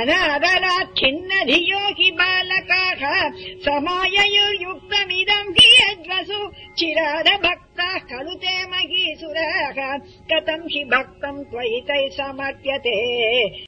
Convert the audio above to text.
अनादराखिन्नधियो हि बालकाः समाययुर्युक्तमिदम् हि यद्वसु चिरादभक्ताः खलु ते महीसुराः। कथम् हि भक्तम् त्वयि तैः समर्प्यते